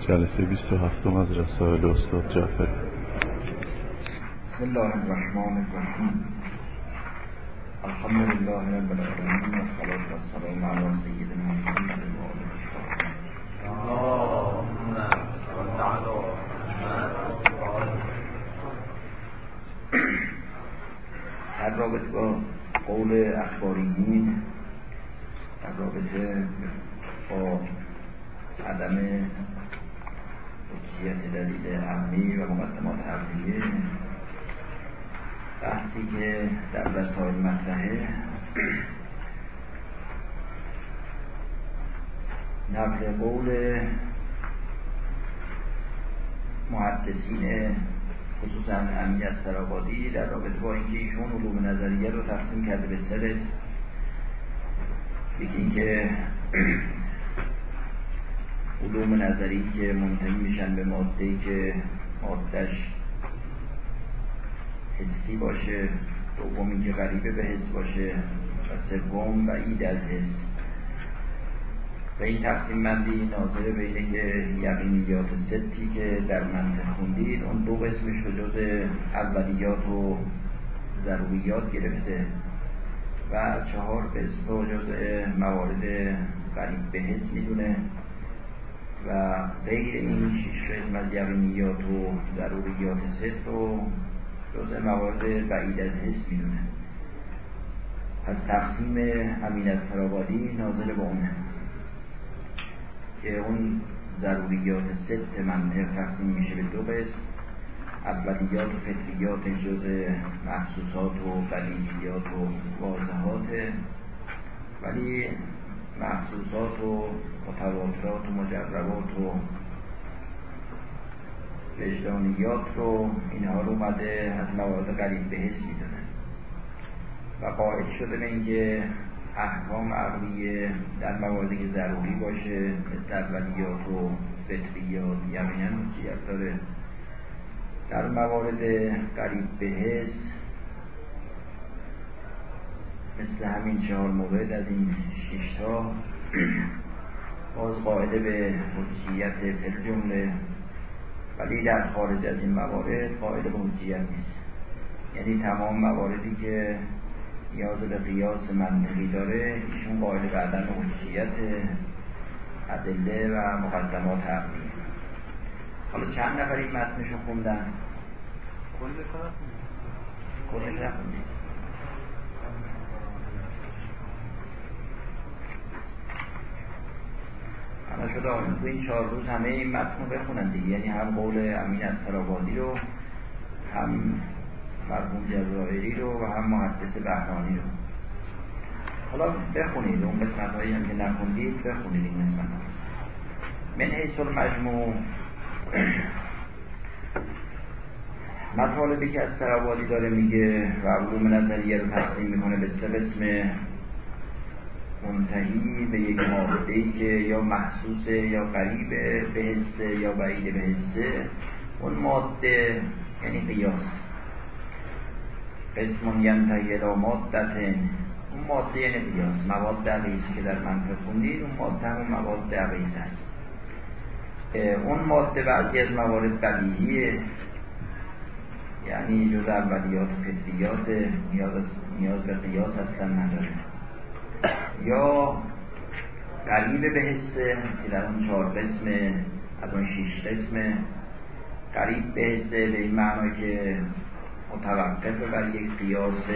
جلسه 27 از رسائل استاد جعفر بسم الله الرحمن الرحیم. الحمد لله رب العالمین و صلاة و سلام علی سیدنا محمد و آله در رابطه با قول اخباریین در رابطه با عدم حجیت دلیل عملی و مقدمات عقلیه بحثی که در رسائل مطرحه. نقل قول محدثین خصوصا امی از سرابادی در رابطه با اینکه ایشون علوم نظریه رو تقسیم کرده به سرس یکی اینکه علوم نظری که منتهی میشن به ماده که مادهش حسی باشه دومی که غریبه به حس باشه و سوم بعید از حس. و این تقسیم بندی ناظر بین یقینیات ستی که در منطق خوندید اون دو قسمش رو جز اولیات و ضروریات گرفته و چهار قسم رو جز موارد قریب به حس می‌دونه. و غیر این شیش قسم از یقینیات و ضروریات ست رو جز موارد بعید از حس می‌دونه. پس تقسیم امین از ترابادی نازل به اونه که اون ضروریات ست منطق تقسیم میشه به دو قسم اولیات و فطریات جز محسوسات و بدیهیات و واضحات. ولی محسوسات و متواترات و مجربات و وجدانیات رو اینها رو اومده از موارد قریب به حس می‌دونه و قائل شده به اینکه احکام عقلیه در مواردی که ضروری باشه مثل اولیات و فطریات یقینا حجیت داره در موارد قریب به حس مثل همین چهار مورد از این شیشتا باز قاعده به حجیت فل جمله ولی در خارج از این موارد قاعده به حجیت نیست. یعنی تمام مواردی که نیاز به قیاس منطقی داره ایشون قائل به عدم حجیت ادله و مقدمات عقلی حالا چند نفر این متنشو خوندن؟ کل کل نخوندید همه شده تو این چهار روز همه این متن رو بخونن دیگه. یعنی هم قول امین از ترابادی رو هم مرحوم جزائری رو و هم محدث بهرانی رو. حالا بخونید اون قسمت هایی هم که نخوندید بخونید این قسمت ها من حیث المجموع. مطالبی که از ترابادی داره میگه و علوم نظریه رو تقسیم می‌کنه به سه قسم منتهی به یک ماده ای که یا محسوسه یا قریب به حسه یا بعید به حسه اون ماده یعنی قیاس. قسم ینتهی الى مادتن اون ماده یعنی قیاس. مواد دقیقی که در منطق خوندید اون ماده همون مواد دقیق است. اون ماده بعضی از موارد بدیهیه یعنی جز اولیات و فطریات نیاز, نیاز به قیاس اصلا نداره. یا قریب به حسه که در اون چهار قسم از اون شیش قسم قریب به حسه به این معنی که متوقف بر یک قیاس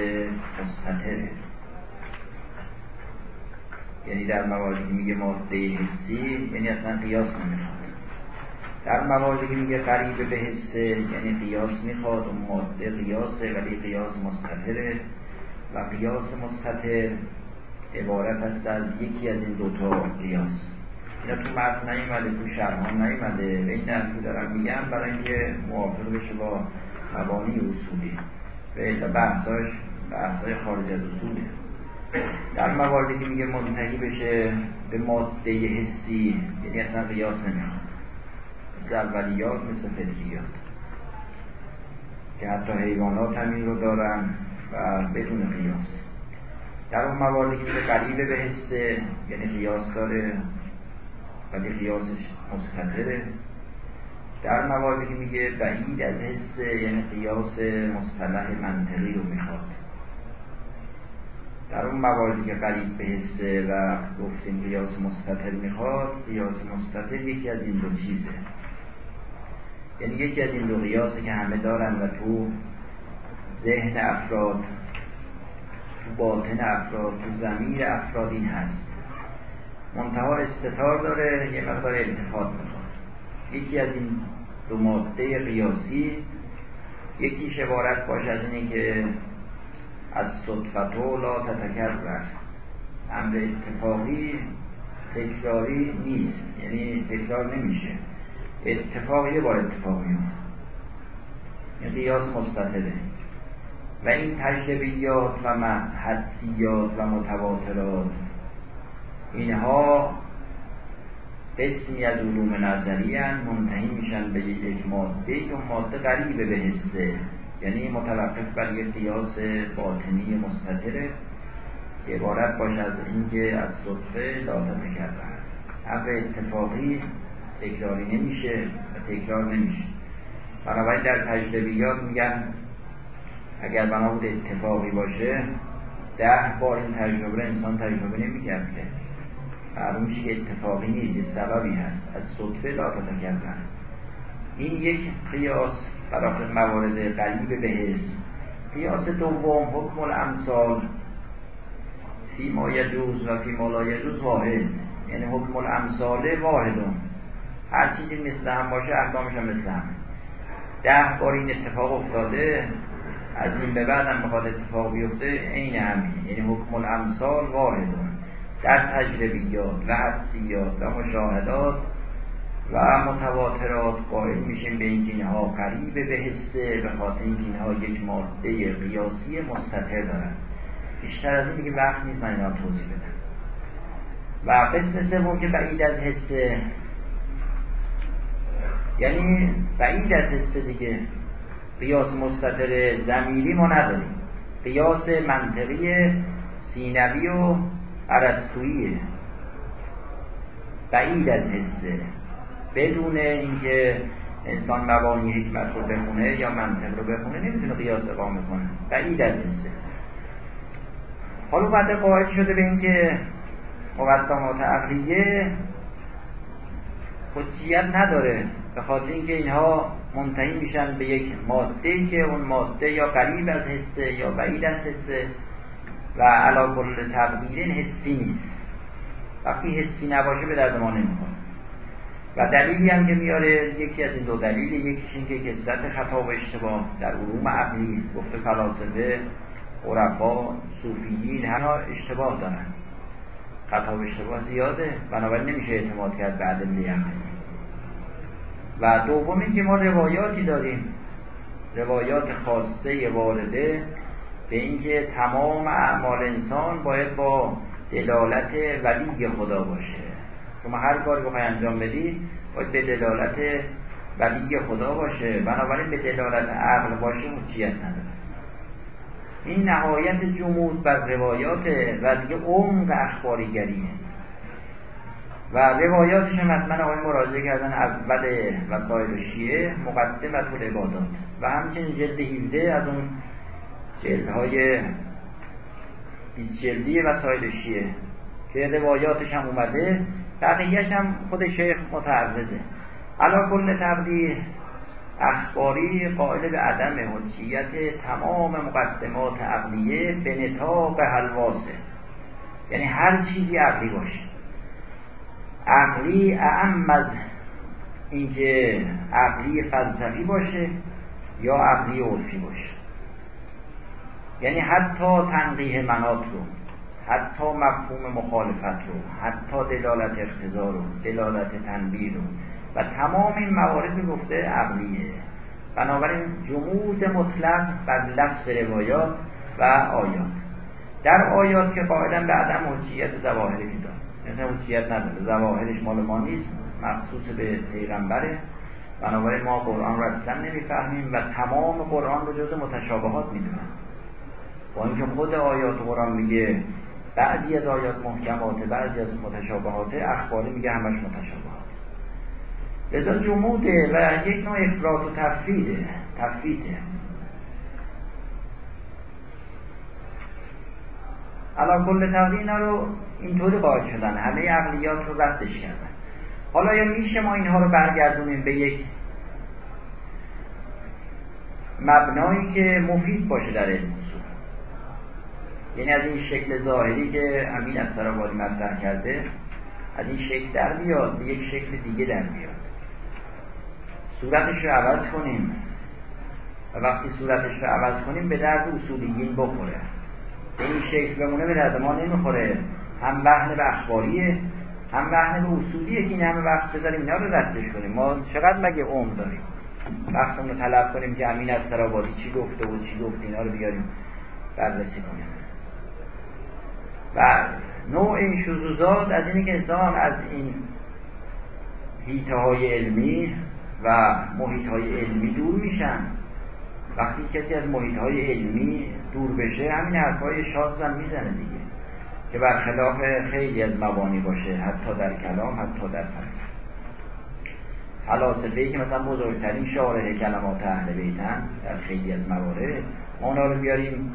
مستطره یعنی در مواردی که میگه ماده حسی یعنی اصلا قیاس نمی‌خواد. در مواردی که میگه قریب به حسه یعنی قیاس می‌خواد اون ماده قیاسه ولی قیاس مستطره و قیاس مستطر عبارت است از یکی از این دوتا قیاس. اینا تو متن نیومده تو شرح نیومده. به این که دارم میگم برای اینکه موافق بشه با مبانی اصولی. و بحثاش بحثای خارج از اصوله. در مواردی که میگه منتهی بشه به ماده حسی یعنی اصلا قیاس نمی‌خواد. مثل اولیات مثل فطریات که حتی حیوانات هم این رو دارن و بدون قیاس. در اون مواردی که قریبه به حسه یعنی قیاس داره ولی قیاسش مستطره در مواردی که میگه بعید از حس یعنی قیاس مصطلح منطقی رو می‌خواد. در اون مواردی که قریب به حسه و گفتیم قیاس مستطر می‌خواد قیاس مستطر یکی از این دو چیزه. یعنی یکی از این دو قیاسه که همه دارن و تو ذهن افراد تو باطن افراد تو زمیر افراد این هست. منتها استطار داره یه مقدار التفات می‌خواد یکی از این دو ماده قیاسی یکیش عبارت باشه از اینه که از صدفتو لا تتکرر امر اتفاقی تکراری نیست یعنی تکرار نمیشه. اتفاقی با اتفاقی این قیاس مستطره. و این تجربیات و حدسیات و متواترات اینها قسمی از علوم نظری منتهی میشن به یک ماده یا ماده قریبه به حسه یعنی متوقف بر یک قیاس باطنی مستطره که عبارت باشه از اینکه از صدفه لازمه کردن امر اتفاقی تکراری نمیشه و تکرار نمیشه. بنابراین در تجربیات میگن اگر بنا بود اتفاقی باشه ده بار این تجربه انسان تجربه نمی‌کرد که. معلوم میشه که اتفاقی نیست یه سببی هست. از صدفه لا کردن. این یک قیاس برای موارد قریب به حس قیاس دوم حکم الامثال. فی ما یجوز و فی ما لا یجوز واحد. یعنی حکم الامثال واحدون. هر چیزی مثل هم باشه احکامش هم مثل هم. ده بار این اتفاق افتاده. از این به بعد هم بخواد اتفاق بیفته عین همین. یعنی حکم الامثال واحدون در تجربیات و حدسیات و مشاهدات و متواترات قائل میشیم به اینکه اینها قریب به حسه به خاطر اینکه اینها یک ماده قیاسی مستطر دارن. بیشتر از این دیگه وقت نیست من اینا توضیح بدم. و قسم سوم که بعید از حسه یعنی بعید از حسه دیگه. قیاس مستطر زمیری ما نداریم. قیاس منطقی سینوی و عرستویه بعید از حسه بدون اینکه انسان مبانی حکمت رو بخونه یا منطق رو بخونه نمی‌تونه قیاس اقامه کنه. بعید از حسه حالا بعد قاعد شده به اینکه مقدمات عقلیه حجیت نداره. به خاطر اینکه اینها منتهی میشن به یک ماده که اون ماده یا قریب از حسه یا بعید از حسه و علا کل تقدیر حسی نیست. وقتی حسی نباشه به درد ما نمی‌خوره. و دلیلی هم که میاره یکی از این دو دلیل یکیش این که کسرت خطا و اشتباه در علوم عقلی گفته فلاسفه عرفا صوفیین همه اشتباه دارن. خطا و اشتباه زیاده بنابراین نمیشه اعتماد کرد به ادله و دوم که ما روایاتی داریم روایات خاصه وارده به اینکه تمام اعمال انسان باید با دلالت ولی خدا باشه. شما هر کاری بخوای انجام بدی باید به دلالت ولی خدا باشه. بنابراین به دلالت عقل باشه حجیت نداره. این نهایت جمود بر روایات و دیگه عمق اخباریگریه. و روایاتش حتما آقای مراجعه کردن اول وسایل شیعه مقدمت العبادات و همچنین جلد 17 از اون جلدهای 20 جلدی وسایل شیعه که روایاتش هم اومده بقیهش هم خود شیخ متعرضه. علا کل تقدیر اخباری قائل به عدم حجیت تمام مقدمات عقلیه به نتاق حلواسه یعنی هر چیزی عقلی باشه. عقلی اعم از اینکه عقلی فلسفی باشه یا عقلی عرفی باشه. یعنی حتی تنقیه منات رو حتی مفهوم مخالفت رو حتی دلالت اختزار رو دلالت تنبیر رو و تمام این موارد گفته عقلیه. بنابراین جمود مطلق بر لفظ روایات و آیات. در آیات که قائلا به عدم حجیت زواهری داد مثل حجیت نداره. زواهرش مال ما نیست مخصوص به پیغمبره. بنابراین ما قرآن رو اصلا نمی‌فهمیم و تمام قرآن رو جز متشابهات می‌دونیم با اینکه خود آیات قرآن میگه بعضی از آیات محکمات بعضی از متشابهات اخباری میگه همش متشابهات. لذا جموده و یک نوع افراط و تفریده تفریده علا کل تقدیر رو اینطوری قاعد شدن. همه عقلیات رو ردش کردن. حالا یا میشه ما اینها رو برگردونیم به یک مبنایی که مفید باشه در علم یعنی از این شکل ظاهری که امین از سرابادی مطرح کرده از این شکل در بیاد به یک شکل دیگه در بیاد. صورتش رو عوض کنیم. و وقتی صورتش رو عوض کنیم به درد اصولیین بخوره. این شکل بمونه به درد ما نمی‌خوره. هم بحن به اخباریه هم بحن به اصولیه که این همه وقت بذاریم اینا رو ردش کنیم. ما چقدر مگه عمر داریم؟ وقتمون رو طلب کنیم که امین از سرابادی چی گفته و چی گفت اینا رو بیاریم بررسی کنیم. و نوع این شذوذات از اینه که انسان از این هیته های علمی و محیط های علمی دور میشن. وقتی کسی از محیط های علمی دور بشه همین حرفای شاز هم می‌زنه دیگه. که برخلاف خیلی از مبانی باشه حتی در کلام حتی در فلسفه فلاسفه که مثلا بزرگترین شارح کلمات اهل بیتن در خیلی از موارد ما اونا رو بیاریم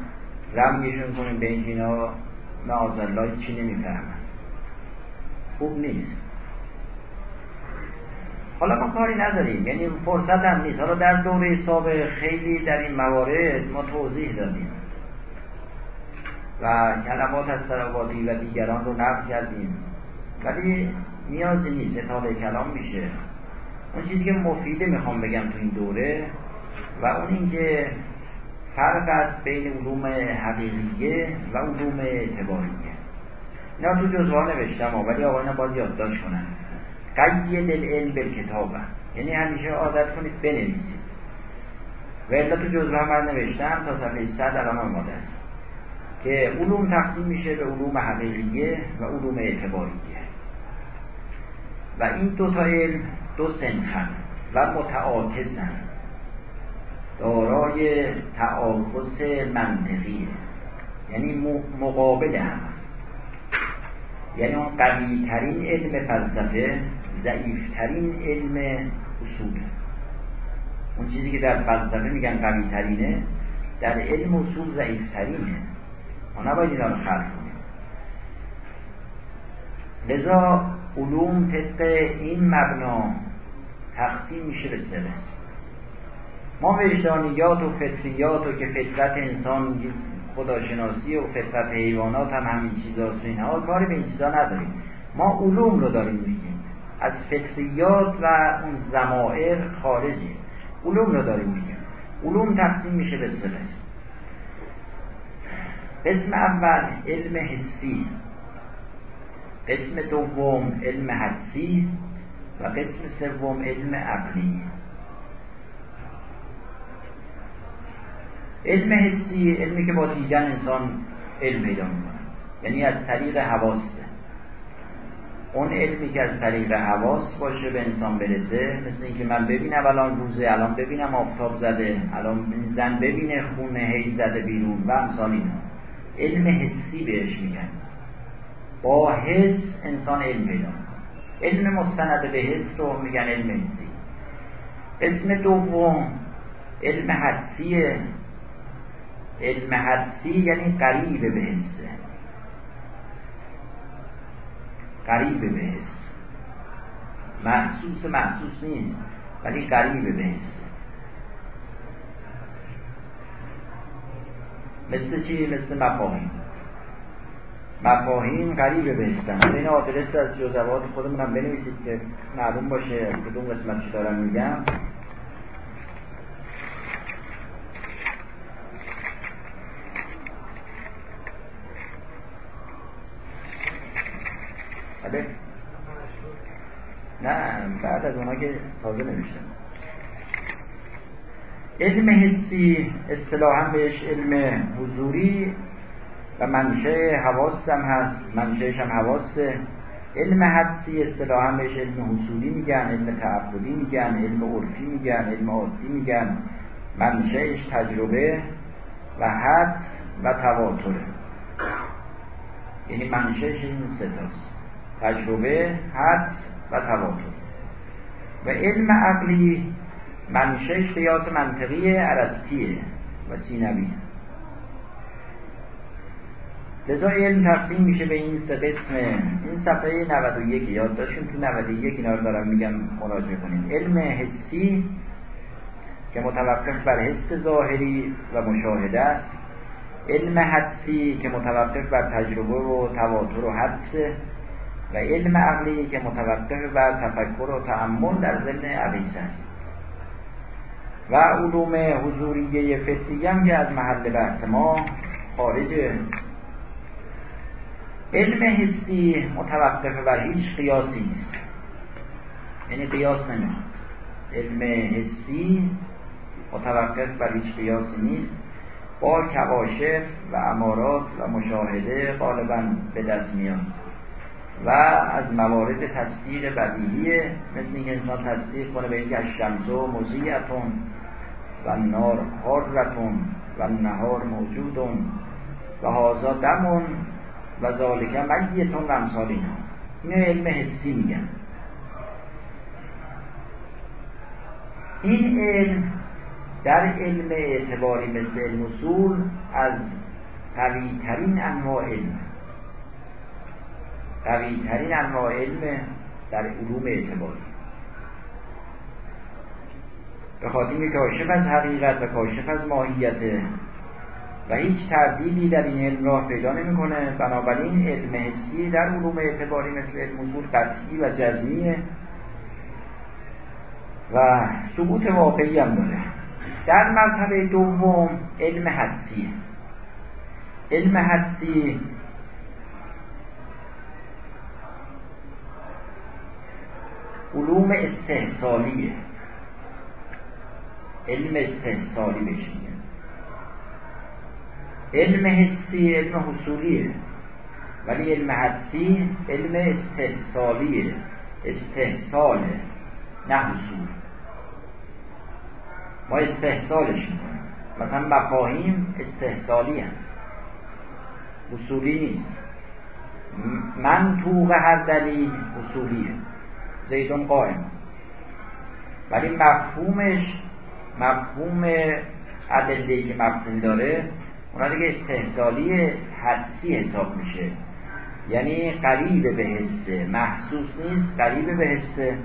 رمگشون کنیم به این اینا معاذالله چی نمی‌فهمن. خوب نیست. حالا ما کاری نداریم یعنی فرصت هم نیست. حالا در دوره سابق خیلی در این موارد ما توضیح دادیم. و کلمات از سرابادی و دیگران رو نقل کردیم. ولی نیازی نیست اطاله کلام میشه. اون چیزی که مفیده می‌خوام بگم تو این دوره و اون اینکه فرق است بین علوم حقیقیه و علوم اعتباریه. اینا تو جزوه نوشتم ولی آقایان باز یادداشت کنن. قید العلم بالکتاب یعنی همیشه عادت کنید بنویسید. و الا تو جزوه من نوشتم تا صفحه 100 الان آماده است. که علوم تقسیم میشه به علوم حقیقیه و علوم اعتباریه. و این دو تا علم دو سنخن و متعاکسن دارای تعاکس منطقیه یعنی مقابل هم. یعنی اون قوی ترین علم فلسفه ضعیفترین علم اصول. اون چیزی که در فلسفه میگن قوی ترینه در علم اصول ضعیفترینه. ما نباید اینا رو خرد کنیم. لذا علوم طبق این مبنا تقسیم میشه به سه ما وجدانیات و فطریات و که فطرت انسان خداشناسی و فطرت حیوانات هم همین چیزاست و اینها کاری به این چیزا نداریم. ما علوم رو داریم میگیم. از فطریات و اون زمائر خارجی علوم رو داریم میگیم. علوم تقسیم میشه به سه قسم اول علم حسی. قسم دوم علم حدسی. و قسم سوم علم عقلی. علم حسی علمی که با دیدن انسان علم پیدا می‌کنه. یعنی از طریق حواسه اون علمی که از طریق حواس باشه به انسان برسه مثل اینکه من ببینم الان روزه الان ببینم آفتاب زده الان زن ببینه خونه هی زده بیرون و امثال اینا. علم حسی بهش میگن. با حس انسان علم پیدا علم مستند به حس رو میگن علم حسی. اسم دوم علم حدسیه. علم حدسی یعنی قریب به حسه قریب به حس. محسوس محسوس نیست ولی قریب به حس. مثل چی؟ مثل مفاهیم. مفاهیم قریب به حسن این آدرس از جزوات خودمونم بنویسید که معلوم باشه کدوم قسمت چی دارم میگم. بله. نه بعد از اونا که تازه نمیشتن علم حسی اصطلاحا بهش علم حضوری و منشه هم هست منشهش هم حواسه. علم حدسی اصطلاحا بهش علم حصولی میگن علم تعبدی میگن علم عرفی میگن علم عادی میگن. منشهش تجربه و حد و تواتره. یعنی منشهش این ستاست. تجربه حد و تواتر. و علم عقلی منشش قیاس منطقی عرستیه و سینوی. لذا علم تقسیم میشه به این سه قسم. این صفحه 91 یاد داشتیم تو 91 اینا رو دارم میگم مراجعه کنیم علم حسی که متوقف بر حس ظاهری و مشاهده است. علم حدسی که متوقف بر تجربه و تواتر و حدسه و علم عقلی که متوقف بر تفکر و تعمل در ضمن عقیده است. و علوم حضوریه فطریه هم که از محل بحث ما خارجه علم حسی متوقف بر هیچ قیاسی نیست. یعنی قیاس نمی‌خواد. علم حسی متوقف بر هیچ قیاسی نیست. با کواشف و امارات و مشاهده غالبا به دست میاد. و از موارد تصدیق بدیهیه مثل اینکه انسان تصدیق کنه به اینکه الشمس و مزیعتون و نار حرتون و نهار موجودون و هازا دمون و ذالک میتون و امثال اینا علم حسی میگن. این علم در علم اعتباری مثل علم اصول از قوی ترین انواع علم. قوی ترین انواع علم در علوم اعتباری به خاطر کاشف از حقیقت و کاشف از ماهیت و هیچ تردیدی در این علم راه پیدا نمی‌کنه. بنابراین علم حسی در علوم اعتباری مثل علم اصول قطعی و جزمیه و ثبوت واقعی هم داره. در مرتبه دوم علم حدسی. علم حدسی علوم استحصالیه. علم استحصالی بشینه علم حسی علم حصولیه. ولی علم حدسی علم استحصالیه استحصاله نه حصول. ما استحصالش می‌کنیم. مثلا مفاهیم استحصالی هم اصولی نیست منطوق هر دلیل اصولیه زیدون قائم. ولی مفهومش مفهوم ادله که مفهوم داره اونا دیگه استحصالی حدسی حساب میشه. یعنی قریب به حسه. محسوس نیست قریب به حسه.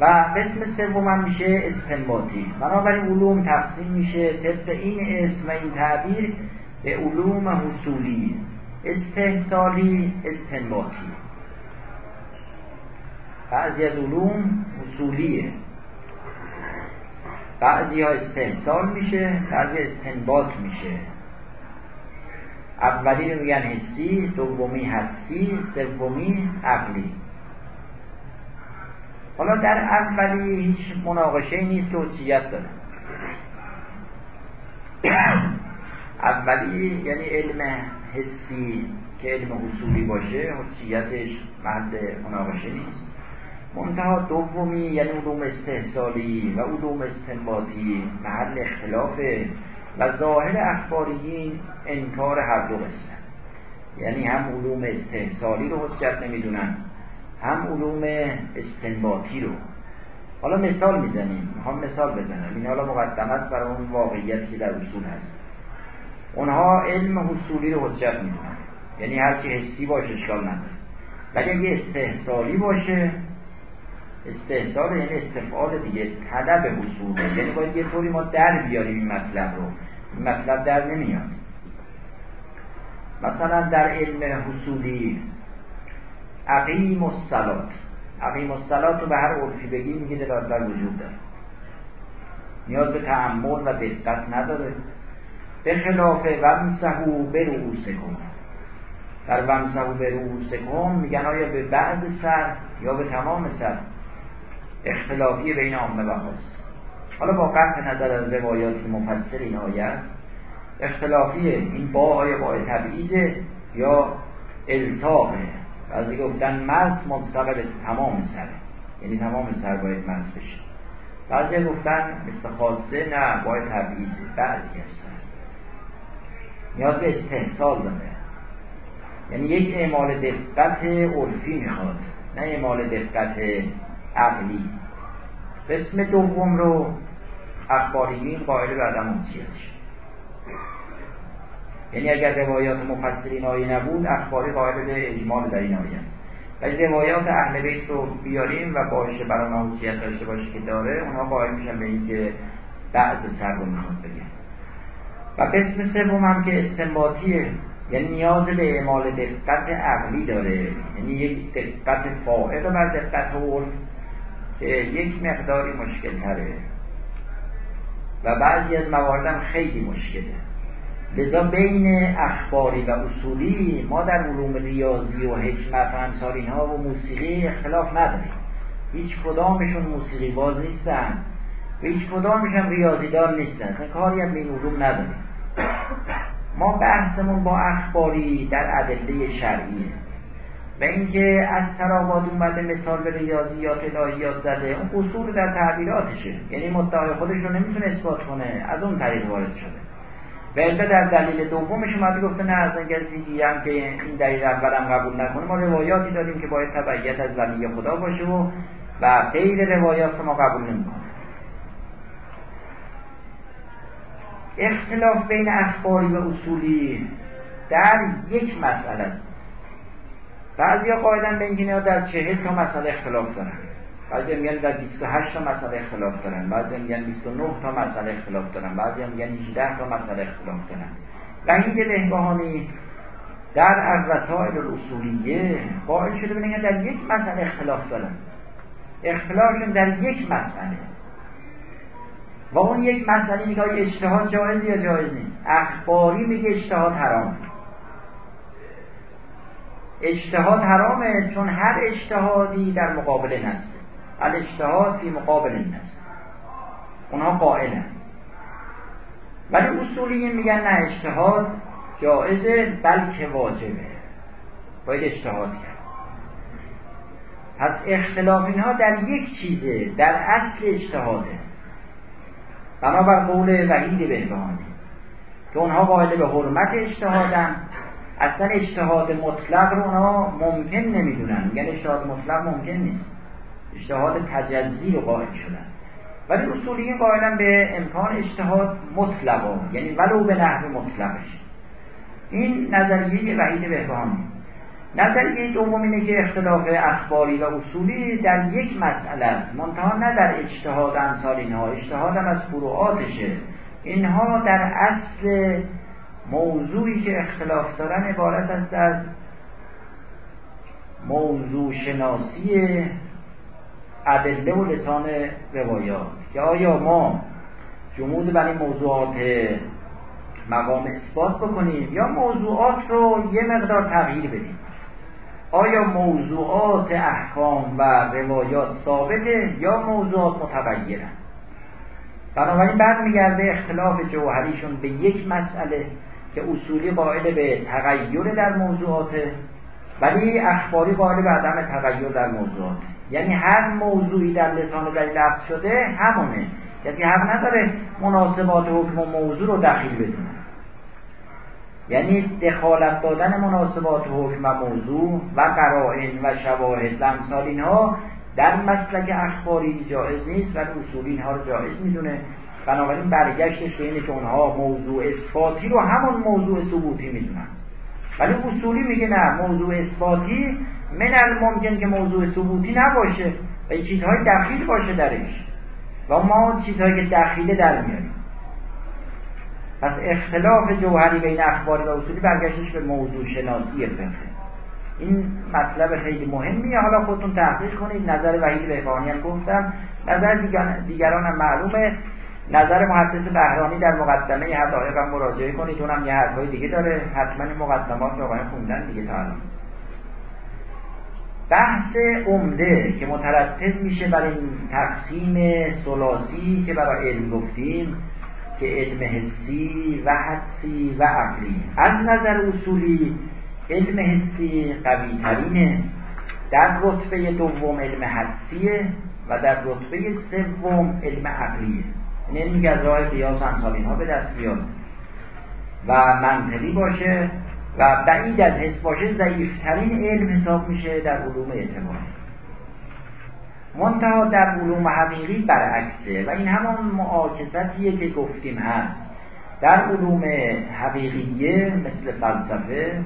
و قسم سوم میشه استنباطی. بنابراین علوم تقسیم میشه. طبق این اسم و این تعبیر به علوم حصولی استحصالی استنباطی. بعضی از علوم حصولیه بعضی ها استحصال میشه بعضی استنباط میشه. اولی میگن حسی دومی حدسی سومی عقلی. حالا در اولی هیچ مناقشه نیست حجیت داره. اولی یعنی علم حسی که علم حصولی باشه حجیتش مرد مناقشه نیست. منتها دومی یعنی علوم استحصالی و علوم استنباطی محل اختلافه و ظاهر اخباریین انکار هر دو قسمه یعنی هم علوم استحصالی رو حجت نمی‌دونن هم علوم استنباطی رو. حالا مثال می‌زنیم می‌خوام مثال بزنم. این حالا مقدم است برای اون واقعیت که در اصول هست. اونها علم حصولی رو حجت می‌دونن. یعنی هرچی حسی باشه اشکال نداره. ولی اگه استحصالی باشه استحصال یعنی استفعال دیگه طلب حصوله یعنی باید یه طوری ما در بیاریم این مطلب رو. این مطلب در نمیاد. مثلا در علم حصولی عقیم الصلات عقیم الصلات رو به هر عرفی بگی میگه دلالت بر وجود داره. نیاز به تعمل و دقت نداره. به خلاف ومسهو به کن در ومسهو به کن میگن آیا به بعد سر یا به تمام سر؟ اختلافی بین عامه و حالا با قطع نظر از روایات مفسر این آیه است این با آیا با تبعیده یا التاقه بعضی گفتن مس مستقل تمام سره یعنی تمام سر باید مس بشه. بعضی گفتن مثل خاصه نه باید تبعیده بعضی هستن نیاز به استحصال داره. یعنی یک اعمال دقت عرفی می‌خواد. نه اعمال دقت عقلی. قسم دوم رو اخباریین قائل به عدم یعنی اگر روایات مفسرین آیه نبود اخباری قائل به اجمال در این آیه است. ولی روایات اهل بیت رو بیاریم و باشه برای حجیت داشته باشه که داره اونها قائل میشن به اینکه بعد سر رو می‌خواد بگن. و قسم سوم هم که استنباطیه یعنی نیاز به اعمال دقت عقلی داره. یعنی یک دقت فائق بر دقت عرف. که یک مقداری مشکل تره و بعضی از مواردم خیلی مشکله. لذا بین اخباری و اصولی ما در علوم ریاضی و حکمت و امثال اینها و موسیقی اختلاف نداریم. هیچ کدامشون موسیقی باز نیستن. و هیچ کدامشون ریاضیدار نیستن. کاری هم این علوم نداریم. ما بحثمون با اخباری در ادله شرعیه. و اینکه از تراباد اومده مثال به ریاضیات الهیات زده اون اصول در تعبیراتشه یعنی مدعای خودش رو نمی‌تونه اثبات کنه از اون طریق وارد شده. و در دلیل دومش اومده گفته نه از این کسی هم که این دلیل اولم قبول نکنه ما روایاتی داریم که باید تبعیت از ولی خدا باشه و و غیر روایات ما قبول نمی‌کنه. اختلاف بین اخباری و اصولی در یک مسئله بعضی ها قاعدن به اینکه در چهل تا مسئله اختلاف دارن. بعضی میگن در 28 تا مسئله اختلاف دارن. بعضی میگن 29 تا مسئله اختلاف دارن. بعضی میگن 18 تا مسئله اختلاف دارن. وحید بهبهانی در از وسائل الاصولیه قائل شده بینه در یک مسئله اختلاف دارن. اختلافشون در یک مسئله. و اون یک مسئله میگه اجتهاد جایز یا جایز نیست؟ اخباری میگه اجتهاد حرام. اجتهاد حرامه چون هر اجتهادی در مقابل نسل. الاجتهاد فی مقابل النسل. اونها قائلن. ولی اصولیین میگن نه اجتهاد جایزه بلکه واجبه. باید اجتهاد کرد. پس اختلاف اینها در یک چیزه در اصل اجتهاده. بنابر قول وحید بهبهانی که اونها قائل به حرمت اجتهادن. اصلا اجتهاد مطلق رو اونها ممکن نمی‌دونن. میگن اجتهاد مطلق ممکن نیست. اجتهاد تجزی رو قائل شدن. ولی اصولیین قائلن به امکان اجتهاد مطلقا یعنی ولو به نحو مطلقش. این نظریه وحید بهبهانی. نظریه دوم اینه که اختلاف اخباری و اصولی در یک مسئله است. منتها نه در اجتهاد امثال اینها. اجتهاد هم از فروعاتشه. اینها در اصل موضوعی که اختلاف دارن عبارت است از موضوع شناسی ادله و لسان روایات. که آیا ما جمود بر این موضوعات مقام اثبات بکنیم یا موضوعات رو یه مقدار تغییر بدیم؟ آیا موضوعات احکام و روایات ثابته یا موضوعات متغیرن؟ بنابراین برمیگرده اختلاف جوهریشون به یک مسئله که اصولی قائل به تغییر در موضوعات ولی اخباری قائل به عدم تغییر در موضوعات یعنی هر موضوعی در لسان در لفظ شده همونه. یعنی حق نداره مناسبات حکم و موضوع رو دخیل بدونه. یعنی دخالت دادن مناسبات حکم و موضوع و قرائن و شواهد و امثال اینها در مسلک اخباری جایز نیست و اصولی اینها رو جایز می‌دونه. بنابراین برگشتش به اینه که اونها موضوع اثباتی رو همون موضوع ثبوتی می‌دونن. ولی اصولی میگه نه موضوع اثباتی من الممکن که موضوع ثبوتی نباشه و چیزهای دخیل باشه درش. و ما چیزهایی که دخیله در میاریم. پس اختلاف جوهری بین اخبار و اصولی برگشتش به موضوع شناسی فقه. این مطلب خیلی مهمیه. حالا خودتون تحقیق کنید. نظر وحید بهبانی هم گفتم. نظر دیگران هم معلومه. نظر محدث بهرانی در مقدمه حدائق هم مراجعه کنید اونم یه حرفای دیگه داره. حتما مقدمات رو خوندن دیگه تا بحث عمده که مترتب میشه بر این تقسیم سلاسی که برای علم گفتیم که علم حسی و حدسی و عقلی. از نظر اصولی علم حسی قوی ترینه در رتبه دوم علم حدسیه و در رتبه سوم علم عقلیه. یعنی علمی که از راه قیاس امثال اینها به دست بیاد. و منطقی باشه و بعید از حس باشه ضعیفترین علم حساب میشه در علوم اعتباری منتها در علوم حقیقی برعکسه و این همان معاکستیه که گفتیم هست. در علوم حقیقیه مثل فلسفه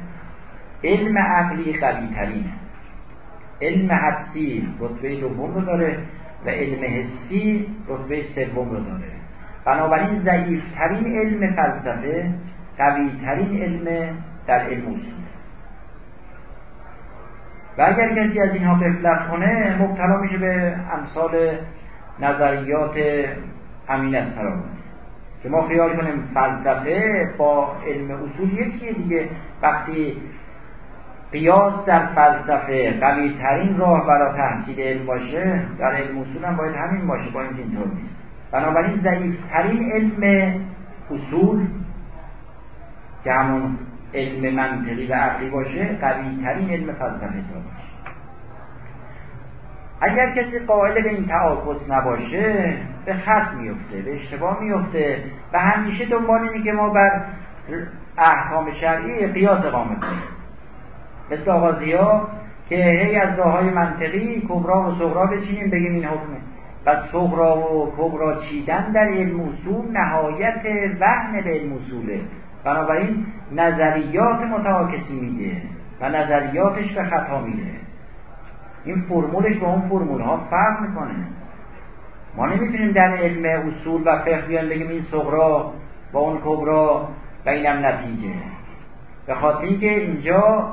علم عقلی قوی ترینه علم حدسی رتبه دوم رو داره. و علم حسی رتبه سوم رو داره. بنابراین ضعیفترین علم فلسفه قویترین علم در علم اصول و اگر کسی از اینها غفلت کنه مبتلا میشه به امثال نظریات امین از که ما خیال کنیم فلسفه با علم اصول یکیه دیگه. وقتی قیاس در فلسفه قوی ترین راه برای تحصیل علم باشه در علم اصول هم باید همین باشه با اینطور نیست. بنابراین ضعیف ترین علم اصول که همون علم منطقی و عقلی باشه قوی ترین علم فلسفه باشه. اگر کسی قائل به این تعاکس نباشه به خط میفته به اشتباه میفته و همیشه دنبال اینه که ما بر احکام شرعی قیاس اقامه کنیم مثل آغازی ها که هی از راه های منطقی کبرا و صغرا بچینیم بگیم این حکمه و صغرا و کبرا چیدن در علم اصول نهایت وهن به علم اصوله. بنابراین نظریات متعاکسی میده و نظریاتش به خطا میده این فرمولش با اون فرمول ها فرق می‌کنه. ما نمی‌تونیم در علم اصول و فقه بیان بگیم این صغرا با اون کبرا و اینم نتیجه. به خاطر اینکه اینجا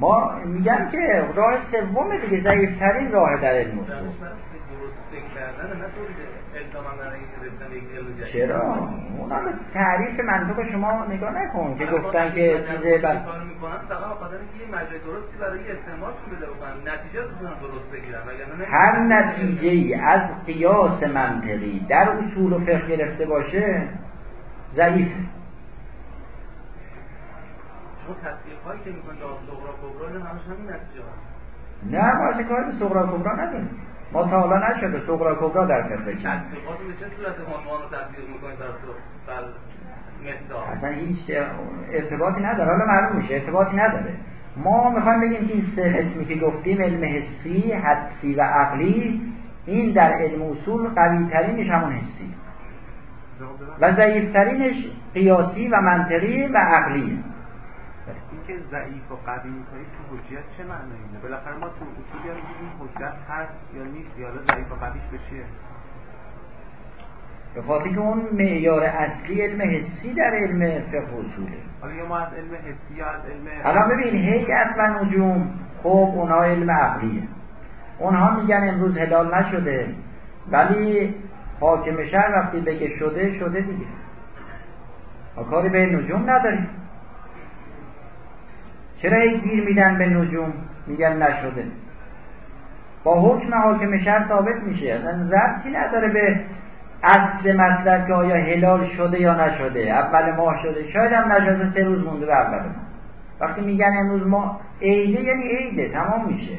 ما میگم که راه سوم دیگه ضعیفترین راه در علم اصول. چرا؟ اونا به تعریف منطق شما نگاه نکن که گفتن که چیزه بر هر نتیجه ای از قیاس منطقی در اصول و فقه گرفته باشه ضعیفه تصدیق هایی که کبرا همش همین نتیجه نه ما اصلا کاری به صغرا کبرا نداریم. ما تا حالا نشده صغرا کبرا در فقه بشیم تطبیقات به چه صورت عنوان رو تطبیق می‌کنید در اصلا هیچ ارتباطی نداره. حالا معلوم میشه ارتباطی نداره. ما می‌خوایم بگیم که این سه اسمی که گفتیم علم حسی حدسی و عقلی این در علم اصول قوی ترینش همون حسی. و ضعیفترینش قیاسی و منطقی و عقلیه که ضعیف و قوی می‌کنید تو حجیت چه معنی اینه بالاخره ما تو اصولی هم این حجت هست یا نیست یا ضعیف و قویش به چیه؟ به خاطر که اون معیار اصلی علم حسی در علم فقه اصوله. حالا ما از علم حسی یا از علم الان ببین هیئت و نجوم خب اونها علم عقلیه. اونها میگن امروز هلال نشده ولی حاکم شهر وقتی بگه شده شده دیگه. ما کاری به نجوم نداریم. چرا هی گیر میدن به نجوم؟ میگن نشده. با حکم حاکم شهر ثابت میشه. اصلا ضبطی نداره به اصل مطلب که آیا هلال شده یا نشده. اول ماه شده. شاید هم نشده سه روز مونده به اول ماه. وقتی میگن امروز ما عیده یعنی عیده. تمام میشه.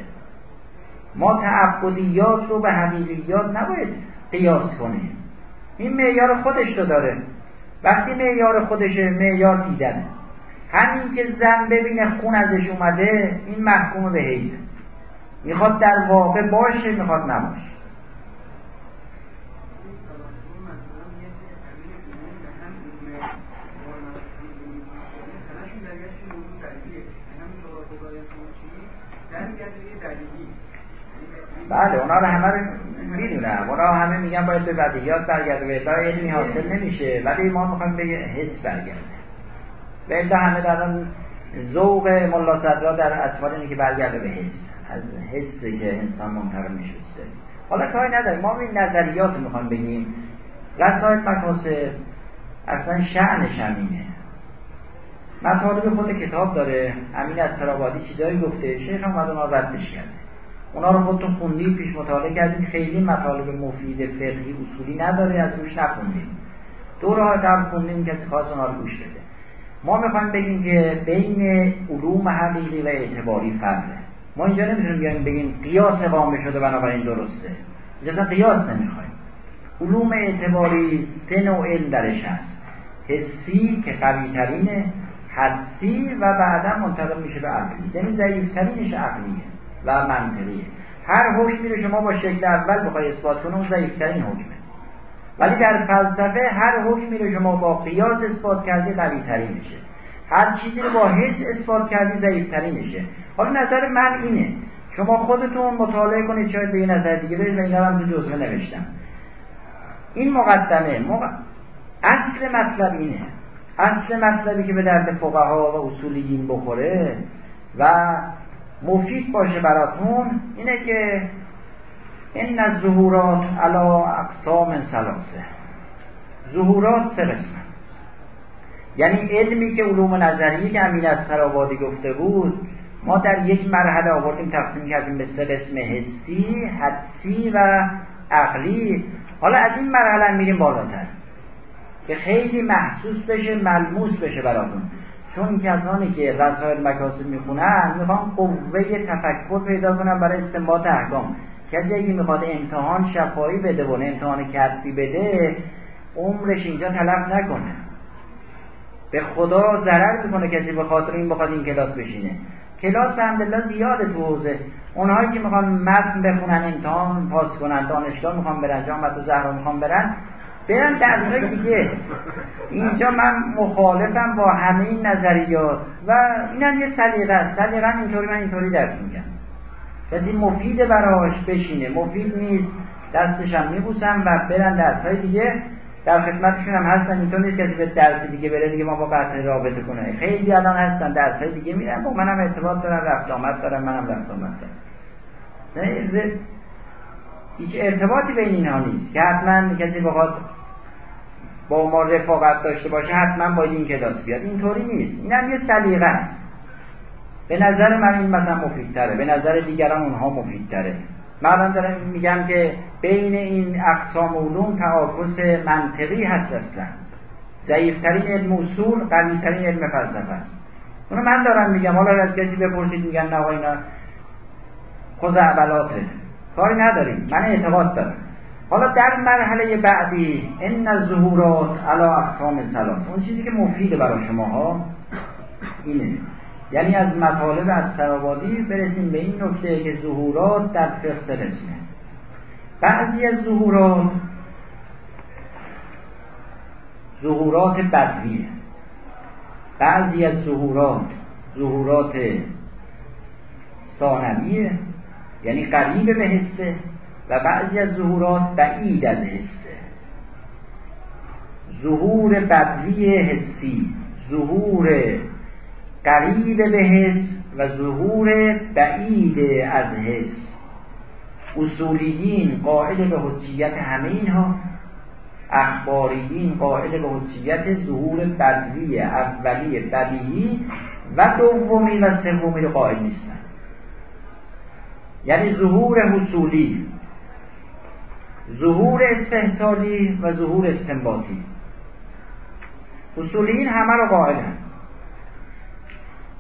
ما تعبدیات رو به حقیقیات نباید قیاس کنیم این معیار خودش رو داره. وقتی معیار خودشه معیار دیدنه همین که زن ببینه خون ازش اومده این محکوم به حیزه می‌خواد در واقع باشه می‌خواد نباشه. بله اونا رو همه می‌دونم. اونا همه میگن باید به بدیات برگرده. به علمی حاصل نمیشه. ولی ما می‌خوایم به حس برگرده الا همه در ذوق ملا صدرا در اطفال اینه که برگرده به حس. از حسی که انسان منتقل میشه حالا کاری نداریم. ما این نظریات می‌خوام بگیم. رسائل مکاسب اصلا شعنش همینه. مطالب خود کتاب داره. امین از ترابادی چیزایی گفته. شیخ هم اونا ردش کرده. اونا رو خودتون خوندی پیش مطالعه کردیم خیلی مطالب مفید فقهی اصولی نداره از روش نخوندیم دو راه قبل خوندیم کسی خواست اونا رو گوش بده. ما می‌خوایم بگیم که بین علوم حقیقی و اعتباری فرقه ما اینجا نمی‌تونیم بیایم بگیم قیاس قامه شده بنابراین درسته. اینجا قیاس نمی‌خوایم. علوم اعتباری سه نوع علم درش هست. حسی که قوی ترینه حدسی و بعدا منتقل میشه به عقلی. یعنی ضعیفترینش عقلیه. و منطقیه هر حکمی رو شما با شکل اول بخوای اثبات کنه اون ضعیفترین حکمه. ولی در فلسفه هر حکمی رو شما با قیاس اثبات کردی قوی ترین میشه. هر چیزی رو با حس اثبات کردی ضعیفترین میشه. حالا نظر من اینه. شما خودتون مطالعه کنید شاید به یه نظر دیگه برید اینا هم تو جزوه نوشتم. این مقدمه اصل مطلب اینه. اصل مطلبی که به درد فقها و اصولیین بخوره و مفید باشه براتون اینه که این از ظهورات علا اقسام سلاسه ظهورات سه یعنی علمی که علوم نظریه که امین از ترابادی گفته بود ما در یک مرحله آوردیم تقسیم کردیم به سه قسم حسی، حدسی و عقلی. حالا از این مرحله میریم بالاتر. که خیلی محسوس بشه ملموس بشه براتون. چون کسانی که رسائل مکاسب می‌خونن می‌خوان قوه تفکر پیدا کنن برای استنباط احکام. کسی که می‌خواد امتحان شفایی بده و امتحان کتبی بده عمرش اینجا تلف نکنه. به خدا ضرر می‌کنه کسی به خاطر این بخواد این کلاس بشینه. کلاس الحمدلله زیاده تو حوزه. اونهایی که می‌خوان متن بخونن امتحان پاس کنن دانشگاه می‌خوان برن جامعه و زهرا می‌خوان برن برن درسای دیگه. اینجا من مخالفم با همه این نظریات و اینم یه سلیقه است. سلیقه اینطوری من اینطوری درس میگم. کسی مفید براش بشینه. مفید نیست. دستش هم میبوسم و برن درسای دیگه. در خدمتشون هم هستن. اینطور نیست کسی به درس دیگه بره دیگه ما با قطع رابطه کنه. خیلی الان هستن. درسای دیگه میرن. با منم ارتباط دارن. رفت آمد دارن. منم رفت آمد دارم هیچ ارتباطی بین اینها نیست. که حتما کسی بخواد با ما رفاقت داشته باشه حتما باید این کلاس بیاد. اینطوری نیست. این هم یه سلیقه است. به نظر من این مثلا مفیدتره. به نظر دیگران اونها مفیدتره. من دارم میگم که بین این اقسام علوم تعاکس منطقی هست اصلا. ضعیفترین علم اصول قویترین علم فلسفه است. اونو من دارم میگم. حالا از کسی بپرسید میگن نه اینا خزعبلاته کاری نداریم. من اعتقاد دارم. حالا در مرحله بعدی این ظهورات علا اقسام سلاس اون چیزی که مفیده برای شما ها اینه. یعنی از مطالب از ترابادی برسیم به این نکته که ظهورات در فقه قسمه بعضی از ظهورات ظهورات بدویه. بعضی از ظهورات ظهورات ثانویه. یعنی قریب به حسه و بعضی از ظهورات بعید از حسه ظهور بدوی حسی ظهور قریب به حس و ظهور بعید از حس. اصولیین قائل به حجیت همه اینها اخباریین قائل به حجیت ظهور بدوی اولی بدیهی و دومی و سومی رو قائل نیستن. یعنی ظهور حصولی. ظهور استحصالی و ظهور استنباطی. اصولیین همه رو قائلن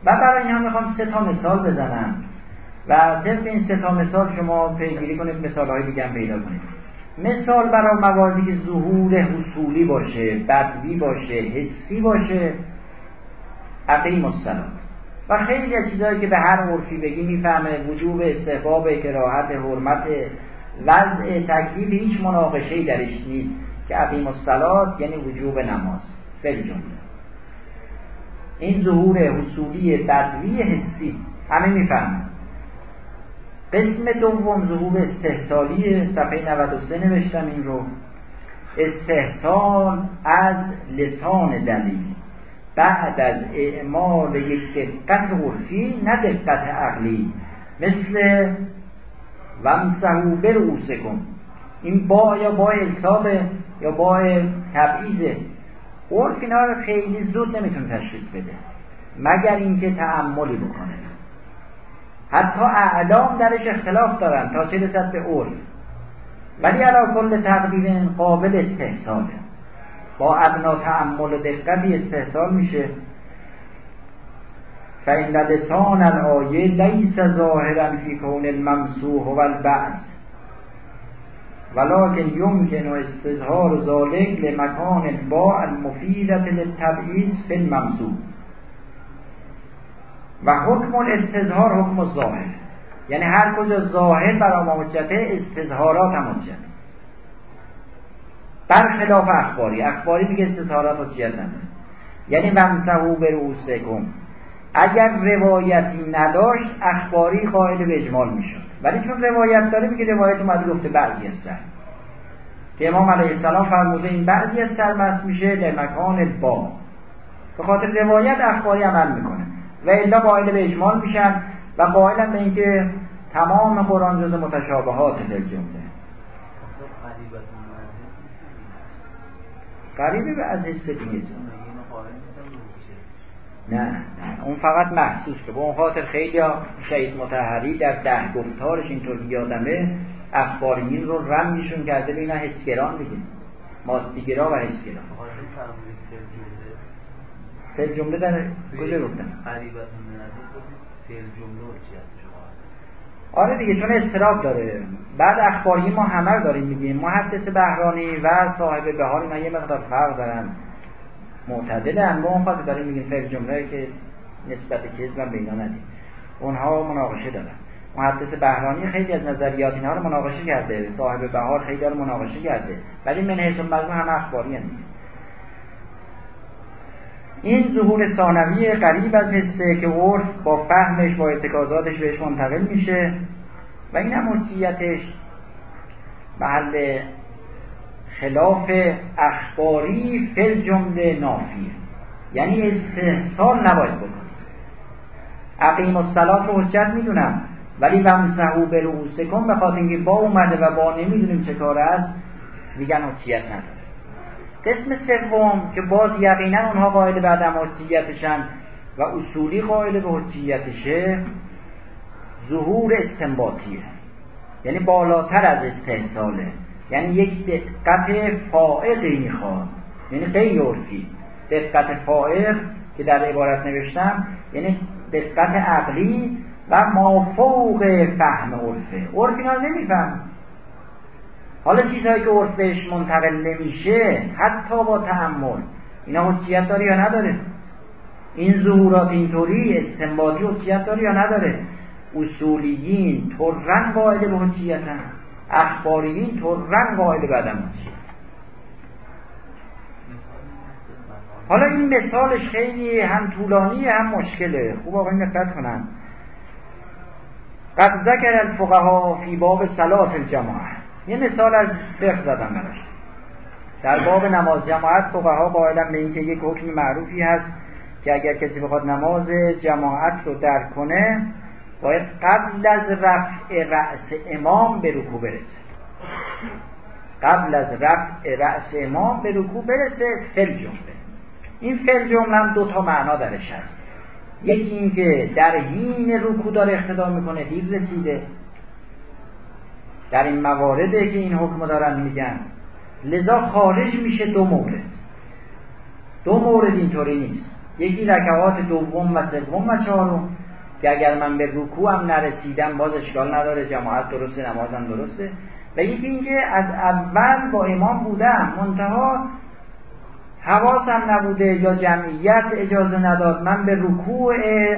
و برای اینها می‌خوام سه تا مثال بزنم و طبق این سه تا مثال شما پیگیری کنید مثال های دیگه هم پیدا کنید. مثال برای مواردی که ظهور حصولی باشه بدوی باشه حسی باشه عقیم السلام. و خیلی از که به هر عرفی بگی می‌فهمه وجوب استحباب کراهت حرمت وضع تکلیف هیچ مناقشه درش نیست که عقیم الصلات یعنی وجوب نماز. خیلی جمله. این ظهور حصولی بدوی حسی همه می‌فهمن. قسم دوم ظهور استحصالی صفحه 93 نوشتم این رو. استحصال از لسان دلیل. بعد از اعمال یک دقت عرفی نه دقت عقلی. مثل ومسهو کن این با یا با التاب یا با تبعیزه عرف اینا رو خیلی زود نمی‌تونه تشخیص بده. مگر اینکه تعملی بکنه. حتی اعلام درش اختلاف دارن تا چه رسد به عرف. ولی علا کل تقدیر قابل استحصاله. با ابنا تعمل و دقتی استحصال میشه. فإن لسان الآیه لیس ظاهرا فی کون الممسوح و البعث ولكن يمكن استظهار ذلك لمکان با المفیدت للتبعیض فی الممسوح. و حکم الاستظهار حکم ظاهر یعنی هر کجا ظاهر برای ما حجته استظهارات هم حجت برخلاف اخباری. اخباری دیگه استظهارات حجت نداره یعنی ومسهو به رؤوسکم اگر روایتی نداشت اخباری قائل به اجمال می‌شد. ولی چون روایت داره میگه روایت اومده گفته بعضی از سر. که امام علیه السلام فرموده این بعضی از سر بس میشه در مکان با. به خاطر روایت اخباری عمل می‌کنه. و الا قائل به اجمال میشن و قائل به اینکه تمام قرآن جز متشابهات در جمله. قریبی به از حس دیگه نه نه اون فقط محسوس که. به اون خاطر خیلی شهید متحری در ده گفتارش اینطور یادمه اخبارین رو رمیشون کرده به اینا حسگران بگیم. ماستیگرا و حسگران فعل جمله در کجا گفتم؟ آره دیگه چون استراب داره. بعد اخباری ما همه داریم میگیم. محدث بهرانی و صاحب بهار اینا یه مقدار فرق دارن. معتدل هم با اون خاطر داریم میگیم فعل جمله که نسبت کذب به اینا ندیم. اونها مناقشه دارن. محدث بهرانی خیلی از نظریات اینها رو مناقشه کرده. صاحب بهار خیلی رو مناقشه کرده. ولی من حیث مضمون هم اخباری هم این ظهور ثانوی قریب از حسه که عرف با فهمش با ارتکازاتش بهش منتقل میشه و این هم محل خلاف اخباری فل جمله نافیه. یعنی استحصال نباید بکنید عقیم الصلات رو حجت می‌دونم ولی ومسحو به رؤوسکم به خاطر اینکه با اومده و با نمی‌دونیم چه کار است میگن حجیت نداره. قسم سوم که باز یقینا اونها قائل به عدم حجیتشن و اصولی قائل به حجیتشه ظهور استنباطیه. یعنی بالاتر از استحصاله. یعنی یک دقت فائقی می‌خواد. یعنی غیر دقت فائق که در عبارت نوشتم یعنی دقت عقلی و مافوق فهم عرفه. عرف اینا نمیفهم حالا چیزهایی که عرفش منتقل نمیشه حتی با تحمل اینا حجیت داره یا نداره؟ این ظهورات اینطوری استنباطی حجیت داره یا نداره؟ اصولیین ترن قائل به حجیتن اخباریین ترن قائل به عدم حالا این مثالش خیلی هم طولانی هم مشکله. خوب آقای دقت کنن. قد ذکر الفقها فی باب صلات الجماعه یه مثال از فقه زدم براش. در باب نماز جماعت فقها قائلا به اینکه یک حکم معروفی هست که اگر کسی بخواد نماز جماعت رو درک کنه باید قبل از رفع رأس امام به رکوع برسه. قبل از رفع رأس امام به رکوع برسه فل جمله. این فل جمله هم دو تا معنا درش هست. یکی اینکه در حین رکوع داره اقتدا می‌کنه دیر رسیده در این موارده که این حکم دارن میگن لذا خارج میشه دو مورد. دو مورد اینطوری نیست. یکی رکعات دوم و سوم و چهارم که اگر من به رکوعم نرسیدم باز اشکال نداره جماعت درسته نمازم درسته. و یکی اینکه از اول با امام بودم منتها حواسم نبوده یا جمعیت اجازه نداد من به رکوع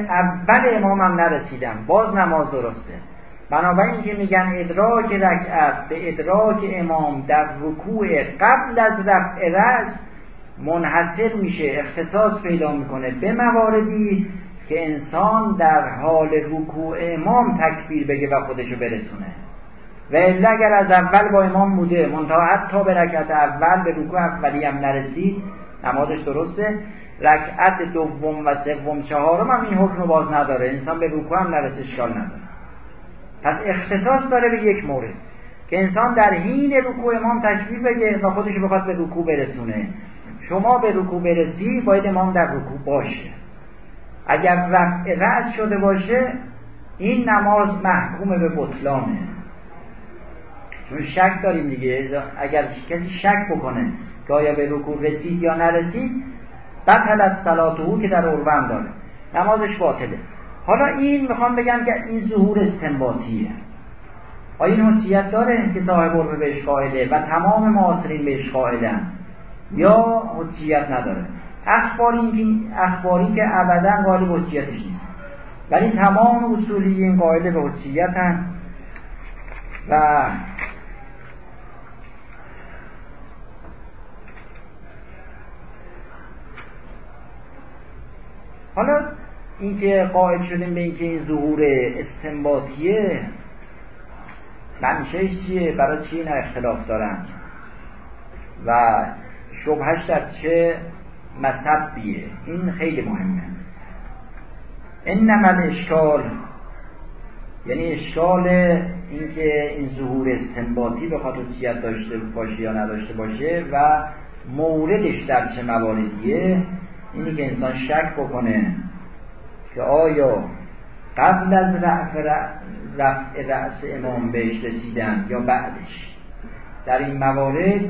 اول امامم نرسیدم. باز نماز درسته. بنابراین که میگن ادراک رکعت به ادراک امام در رکوع قبل از رفع رأس منحصر میشه اختصاص پیدا می‌کنه به مواردی که انسان در حال رکوع امام تکبیر بگه و خودشو برسونه. و اگر از اول با امام بوده منتها حتی به رکعت اول به رکوع اولی هم نرسید نمازش درسته رکعت دوم و سوم چهارم هم این حکم باز نداره. انسان به رکوع هم نرسه اشکال نداره. پس اختصاص داره به یک مورد که انسان در حین رکوع امام تکبیر بگه و خودش بخواد به رکوع برسونه. شما به رکوع برسی باید امام در رکوع باشه. اگر رفع رأس شده باشه این نماز محکوم به بطلانه. چون شک داریم دیگه. اگر کسی شک بکنه که آیا به رکوع رسید یا نرسید بطل از او که در عروه داره. نمازش باطله. حالا این می‌خوام بگم که این ظهور استنباطیه آیا این حجیت داره که صاحب عرف بهش قائله و تمام معاصرین بهش قائلن یا حجیت نداره؟ اخباری, اخباری که ابدا قائل به نیست. ولی تمام اصولیین قائل به حجیتن و حالا اینکه قائل شدیم به اینکه این ظهور استنباطیه منشهش چیه؟ برای چی این اختلاف دارن؟ و شبهش در چه مذهبیه؟ این خیلی مهمه. انما اشکال یعنی اشکال اینکه این ظهور استنباطی به خاطر داشته باشه یا نداشته باشه و موردش در چه مواردیه؟ اینی که انسان شک بکنه. که آیا قبل از رفع, رفع رأس امام بهش رسیدن یا بعدش؟ در این موارد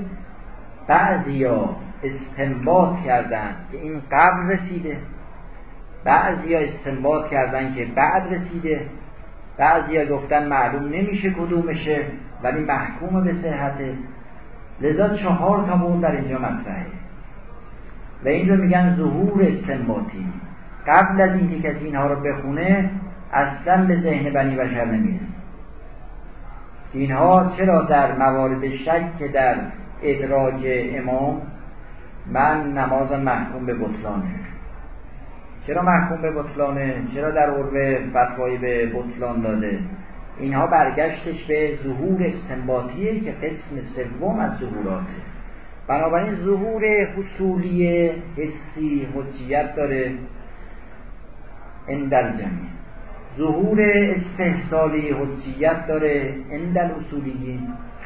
بعضیا استنباط کردن که این قبل رسیده. بعضیا استنباط کردن که بعد رسیده. بعضیا گفتن معلوم نمیشه کدومشه ولی محکوم به صحته لذا چهار تا در اینجا مطرحه. و این رو میگن ظهور استنباطی. قبل از اینکه کسی اینها رو بخونه اصلا به ذهن بنی بشر نمی‌رسه. اینها چرا در موارد شک در ادراج امام من نماز محکوم به بطلانه؟ چرا محکوم به بطلانه؟ چرا در عرب فتوایی به بطلان داده؟ اینها برگشتش به ظهور استنباطیه که قسم سوم از ظهوراته. بنابراین ظهور حصولی حسی حجیت داره. اندل جمعی. ظهور استحصالی حجیت داره اندل اصولیین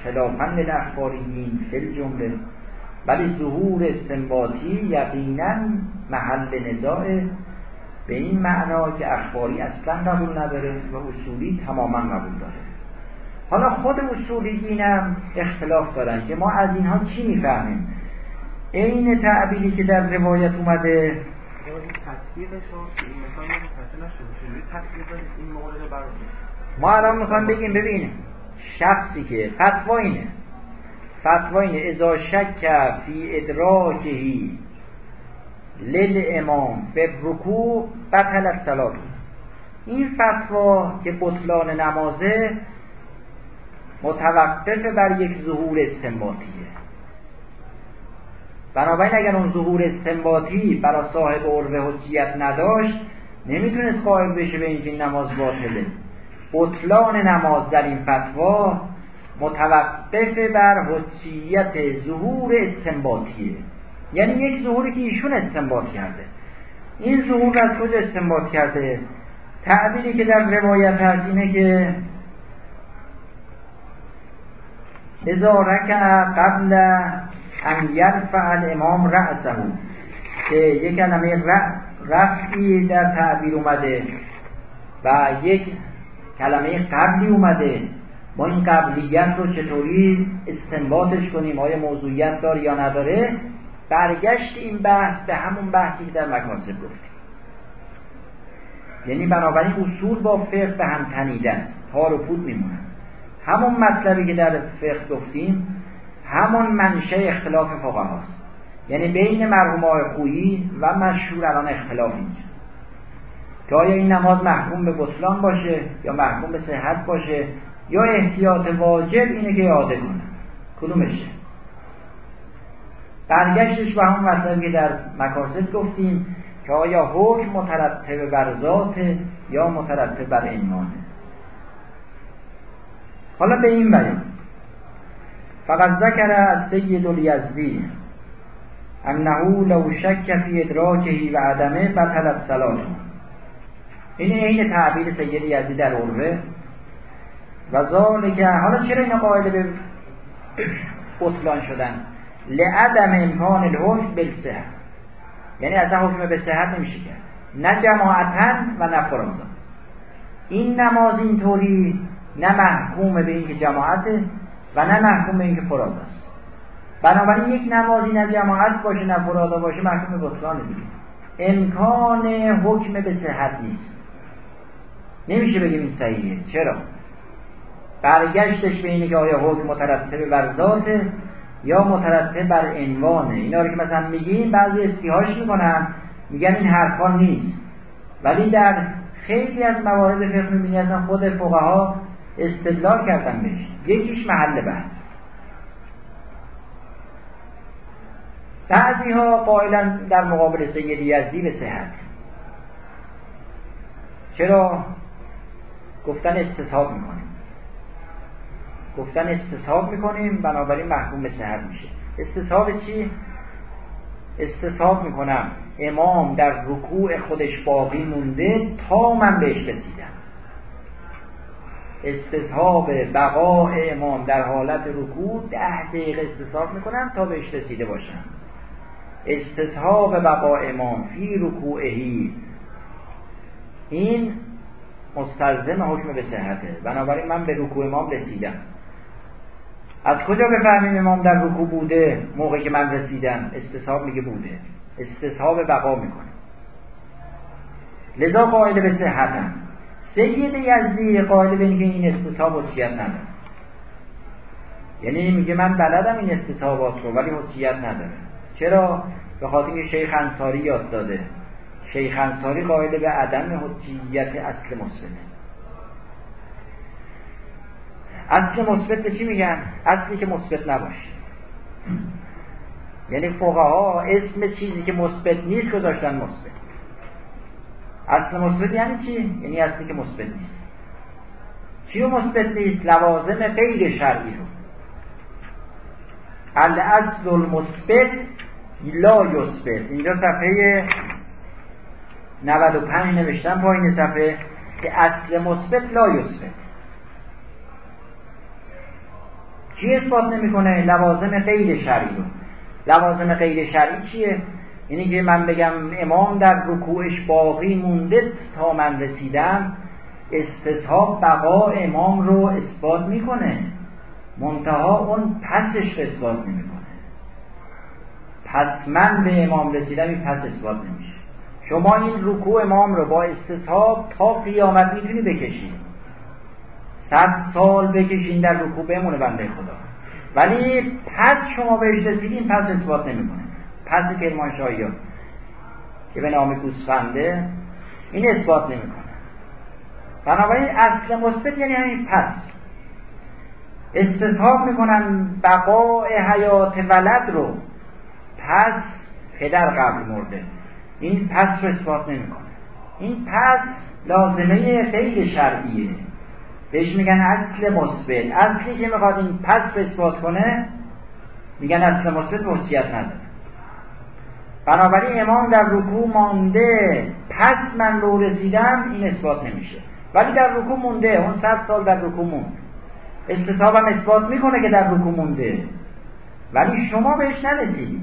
خلافن للاخباریین فل جمله ولی ظهور استنباطی یقینا محل نزاع به این معنا که اخباری اصلا قبول نداره و اصولی تماما قبول داره. حالا خود اصولیینم اختلاف دارن که ما از اینها چی می‌فهمیم؟ عین تعبیری که در روایت اومده ما الان می‌خوام بگیم ببین شخصی که فتوا اینه. فتوا اینه. ازا شک فی ادراکهی لل امام به رکوع بطل صلات این فتوا که بطلان نمازه متوقف بر یک ظهور استنباطیه. بنابراین اگر اون ظهور استنباطی برای صاحب عرض حجیت نداشت نمی‌تونست قائل بشه به اینکه نماز باطله. بطلان نماز در این فتوا متوقف بر حجیت ظهور استنباطیه. یعنی یک ظهوری که ایشون استنباط کرده. این ظهور از کجا استنباط کرده؟ تعبیری که در روایت هست اینه که ازا رکع قبل ان یرفع الامام رأسه که یک کلمه رفعی در تعبیر اومده و یک کلمه قبلی اومده. ما این قبلیت رو چطوری استنباطش کنیم؟ آیا موضوعیت داره یا نداره؟ برگشت این بحث به همون بحثی که در مکاسب گفتیم. یعنی بنابراین اصول با فقه به هم تنیده است تار و پود میمونن. همون مطلبی که در فقه گفتیم همون منشه اختلاف فقهاست. یعنی بین مرحوم آقای و مشهور الان اختلاف اینجا. که آیا این نماز محکوم به بطلان باشه یا محکوم به صحت باشه؟ یا احتیاط واجب اینه که یاده کنه کدومشه؟ برگشتش به همون مطلبی که در مکاسب گفتیم که آیا حکم مترتب بر ذات یا مترتب بر ایمانه حالا به این بیان. فقط ذکر از سید الیزدی انه لو شک فی ادراکهی و عدمه بطلت صلاته این عین تعبیر سید یزدی در عروه و ذالک حالا چرا این قائل به بطلان شدن؟ لعدم امکان الحکم بالصحت. یعنی از حکم به صحت نمیشه کرد. نه جماعتا و نه فرادا این نماز اینطوری نه محکوم به اینکه جماعته و نه محکوم به اینکه فراد است. بنابراین یک نمازی نه جماعت باشه نه فرادا باشه محکوم به بطلان دیگه امکان حکم به صحت نیست. نمیشه بگیم این صحیحه. چرا؟ برگشتش به اینه که آیا حکم مترتب بر ذاته یا مترتب بر عنوانه. اینا رو که مثلا میگیم بعضی استیهاش می‌کنن. میگن این حرفا نیست. ولی در خیلی از موارد فقه می‌بینی اصلا خود فقها استدلال کردن بهش. یکیش محل بحث. بعضی ها قائلا در مقابل سید یزدی به صحت. چرا؟ گفتن استصحاب می‌کنیم. گفتن استصحاب می‌کنیم بنابراین محکوم به صحت میشه. استصحاب چی؟ استصحاب می‌کنم. امام در رکوع خودش باقی مونده تا من بهش رسیدم. استصحاب بقاء امام در حالت رکوع ده دقیقه استصحاب می‌کنم تا بهش رسیده باشم. استصحاب بقاء امام فی رکوعهی. این مستلزم حکم به صحته. بنابراین من به رکوع امام رسیدم. از کجا بفهمیم امام در رکوع بوده؟ موقعی که من رسیدم. استصحاب میگه بوده. استصحاب بقا می‌کنه. لذا قائل به صحتم. سید یزدی قائل به اینکه این استصحاب حجیت نداره. یعنی میگه من بلدم این استصحابات رو ولی حجیت نداره. چرا؟ به خاطر اینکه شیخ انصاری یاد داده. شیخ انصاری قائل به عدم حجیت اصل مثبته اصل مثبت چی میگن؟ اصلی که مثبت نباشه. یعنی فقها اسم چیزی که مثبت نیست گذاشتن مثبت اصل مثبت یعنی چی؟ یعنی اصلی که مثبت نیست. چی مثبت نیست؟ لوازم غیر شرعی رو. الاصل المثبت لا یثبت اینجا صفحه 95 نوشتم پایین صفحه که اصل مثبت لا یثبت چی اثبات نمی‌کنه؟ لوازم غیر شرعی رو. لوازم غیر شرعی چیه؟ اینی که من بگم امام در رکوعش باقی مونده تا من رسیدم استصحاب بقا امام رو اثبات می‌کنه. منتها اون پسش رو اثبات نمی‌کنه. پس من به امام رسیدم این پس اثبات نمیشه. شما این رکوع امام رو با استصحاب تا قیامت می‌تونی بکشید صد سال بکشین در رکوع بمونه بنده خدا. ولی پس شما بهش رسیدین پس اثبات نمی‌کنه. پس کرمانشاهی ها که به نام گوسفنده این اثبات نمی‌کنه. بنابراین اصل مثبت یعنی همین پس. استصحاب می‌کنن بقاء حیات ولد رو. پس پدر قبل مرده. این پس رو اثبات نمی‌کنه. این پس لازمه غیر شرعیه. بهش میگن اصل مثبت. اصلی که می‌خواد این پس رو اثبات کنه میگن اصل مثبت حجیت نداره. بنابراین امام در رکوع مانده پس من رو رسیدم این اثبات نمیشه. ولی در رکوع مونده اون صد سال در رکوع موند. استصحابم اثبات می‌کنه که در رکوع مونده. ولی شما بهش نرسیدید.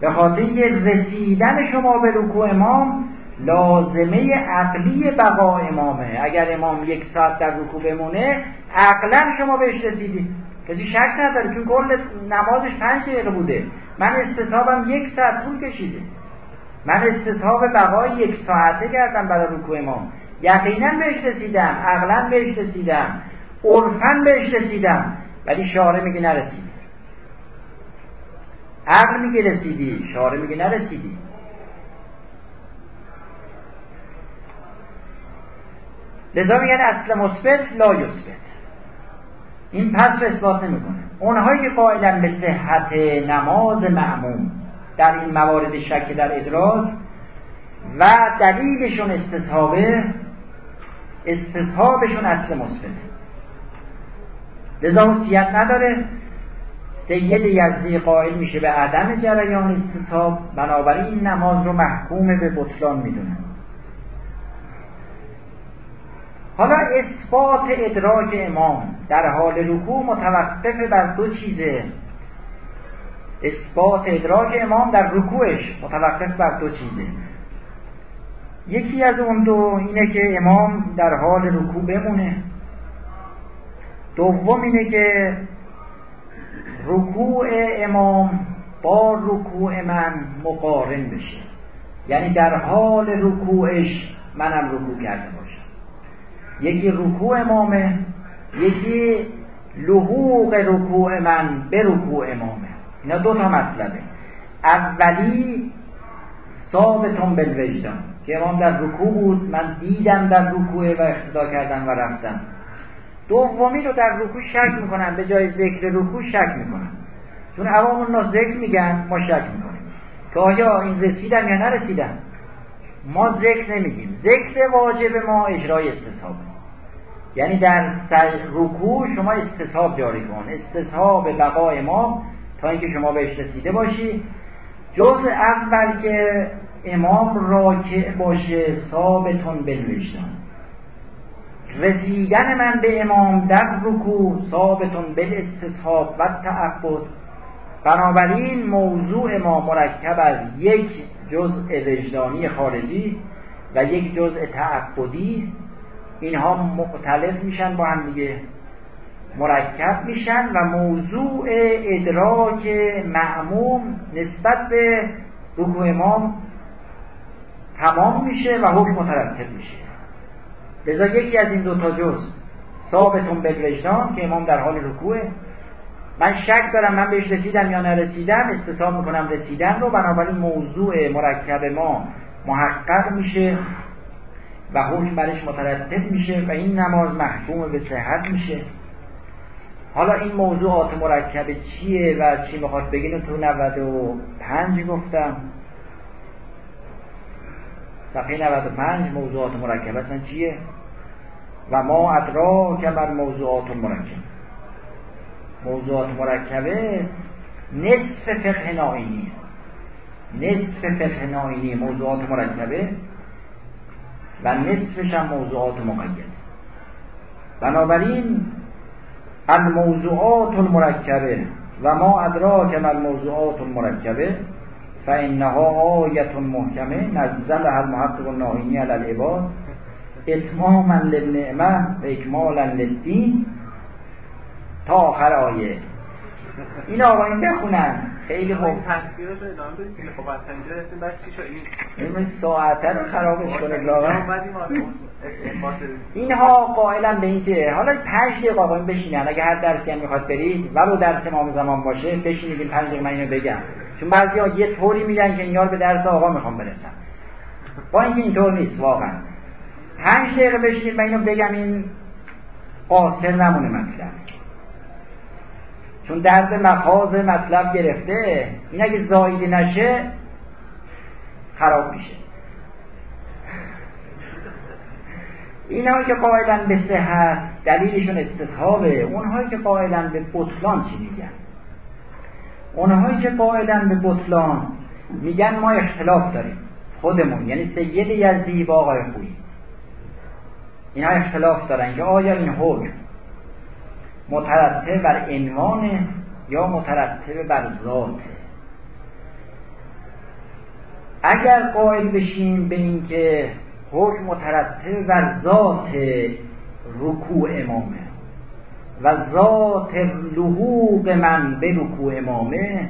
به خاطر رسیدن شما به رکوع امام لازمه عقلی بقا امامه. اگر امام یک ساعت در رکوع بمونه عقلا شما بهش رسیدید. کسی شک نداره چون کل نمازش پنج دقیقه بوده. من استصحابم یک ساعت طول کشیده. من استصحاب بقای یک ساعته کردم برای رکوع امام. یقینا بهش رسیدم عقلا بهش رسیدم عرفا بهش رسیدم ولی شاره میگه نرسید عقل میگه رسیدی شاره میگه نرسیدی. لذا میگن اصل مثبت لا یثبت. این پس رو اثبات نمی‌کنه. اونهایی که قائلن به صحت نماز معموم در این موارد شک در ادراک و دلیلشون استصحابه استصحابشون اصل مثبت لذا حسیت نداره. سید یزدی قائل میشه به عدم جریان استصحاب بنابراین نماز رو محکوم به بطلان می‌دونه. حالا اثبات ادراک امام در حال رکوع متوقف بر دو چیزه. اثبات ادراک امام در رکوعش متوقف بر دو چیزه. یکی از اون دو اینه که امام در حال رکوع بمونه. دوم اینه که رکوع امام با رکوع من مقارن بشه. یعنی در حال رکوعش منم رکوع کرده باشم یکی رکوع امامه یکی لحوق رکوع من به رکوع امامه اینا دو تا مطلبه. اولی ثابتون بالوجدان. که امام در رکوع بود من دیدم در رکوع و اقتدا کردم و رفتم. دومی رو در رکوع شک می‌کنم به جای ذکر رکوع شک می‌کنم. چون عوام الناس ذکر میگن ما شک می‌کنیم. که آیا این رسیدم یا نرسیدم ما ذکر نمیگیم. ذکر واجب ما اجرای استصحاب یعنی در رکوع شما استصحاب جاری کن. استصحاب بقای ما تا اینکه شما بهش رسیده باشی. جز اول که امام راکع باشه ثابتون بنوشتن. رسیدن من به امام در رکوع ثابتون استصحاب و تعبد بنابراین موضوع ما مرکب از یک جزء وجدانی خارجی و یک جزء تعبدی اینها مختلف میشن با هم دیگه مرکب میشن و موضوع ادراک معموم نسبت به رکوع امام تمام میشه و حکم مترتب میشه. لذا یکی از این دوتا جز ثابتون بالوجدان که امام در حال رکوعه. من شک دارم من بهش رسیدم یا نرسیدم استثاب می‌کنم رسیدن رو. بنابراین موضوع مرکب ما محقق میشه و حکم برش مترتب میشه و این نماز محکوم به صحت میشه. حالا این موضوعات مرکب چیه و چی می‌خواد بگین؟ تو 95 گفتم. صفحه 95 موضوعات مرکب اصلا چیه؟ و ما ادرا که بر موضوعات مرکب. موضوعات مرکبه نصف فقه ناینی نصف فقه ناینی موضوعات مرکبه و نصفش هم موضوعات مقید. بنابراین الموضوعات المرکبه و ما ادراک ما الموضوعات المرکبه فانها آیت محکمه نزلها المحقق الناهینی علی العباد اتماما للنعمه و اکمالا للدین تا آخر آیه. این آقایین بخونن. خیلی خوب. تصویرش رو ادامه بدید خب از پنجره رسیم بعد چی شد؟ این ساعته رو خرابش کنه لاغر. اینها قائلا به اینکه حالا پنج دقیقه آقایون بشینن. اگه هر درسی هم می‌خواد برید ولو درس امام زمان باشه بشینید این پنج دقیقه من اینو بگم. چون بعضی ها یه طوری میگن که اینا رو به درس آقا می‌خوام برسن. با اینکه اینطور نیست واقعا. پنج دقیقه بشینید من اینو بگم این قاصر نمونه مطلب چون درد مخاض مطلب گرفته این اگه زایده نشه خراب میشه. اینا که قائلن به صحت دلیلشون استصحابه. اونهایی که قائلن به بطلان چی میگن؟ اونهایی که قائلن به بطلان میگن ما اختلاف داریم. خودمون یعنی سید یزدی با آقای خویی. اینها اختلاف دارن که آیا این حکم مترتب بر عنوان یا مترتب بر ذات. اگر قائل بشیم به اینکه حکم مترتب بر ذات رکوع امامه و ذات لحوق من به رکوع امامه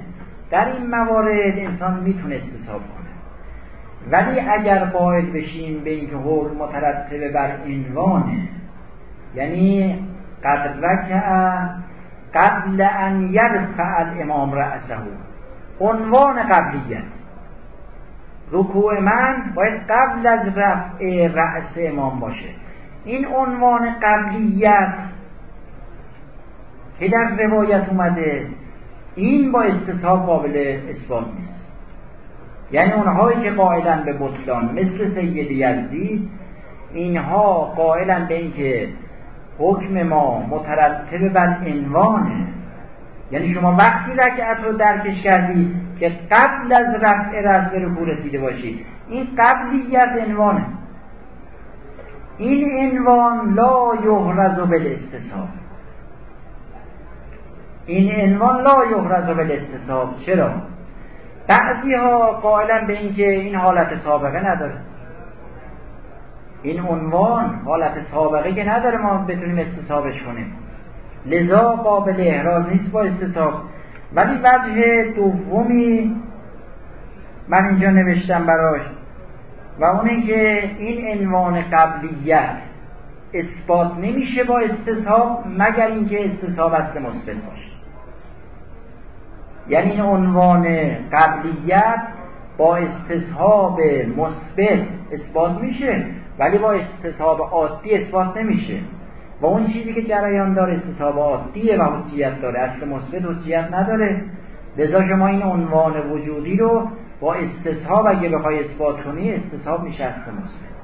در این موارد انسان می‌تونه استصحاب کنه. ولی اگر قائل بشیم به اینکه حکم مترتب بر عنوانه یعنی قد رکع قبل ان یرفع الامام رأسه. عنوان قبلیت رکوع من باید قبل از رفع رأس امام باشه. این عنوان قبلیت که در روایت اومده این با استصحاب قابل اثبات نیست. یعنی اونهایی که قائلن به بطلان مثل سید یزدی اینها قائلن به اینکه حکم ما مترتب بر عنوانه. یعنی شما وقتی رکعت رو درکش کردی که قبل از رفع به رکوع رسیده باشی این قبلیت عنوانه. این عنوان لا یحرز بالاستصحاب این عنوان لا یحرز بالاستصحاب چرا؟ بعضی ها قائلا به اینکه این حالت سابقه نداره. این عنوان حالت سابقه که نداره ما بتونیم استصحابش کنیم. لذا قابل احراز نیست با استصحاب ولی وجه دومی من اینجا نوشتم براش و اونه که این عنوان قبلیت اثبات نمیشه با استصحاب مگر اینکه استصحاب اصل مثبت باشه. یعنی این عنوان قبلیت با استصحاب مثبت اثبات میشه. ولی با استصحاب عادی اثبات نمیشه. و اون چیزی که جریان داره استصحاب عادیه و حجیت داره اصل مثبت حجیت نداره. لذا شما این عنوان وجودی رو با استصحاب اگه بخوای اثبات کنی استصحاب میشه اصل مثبت.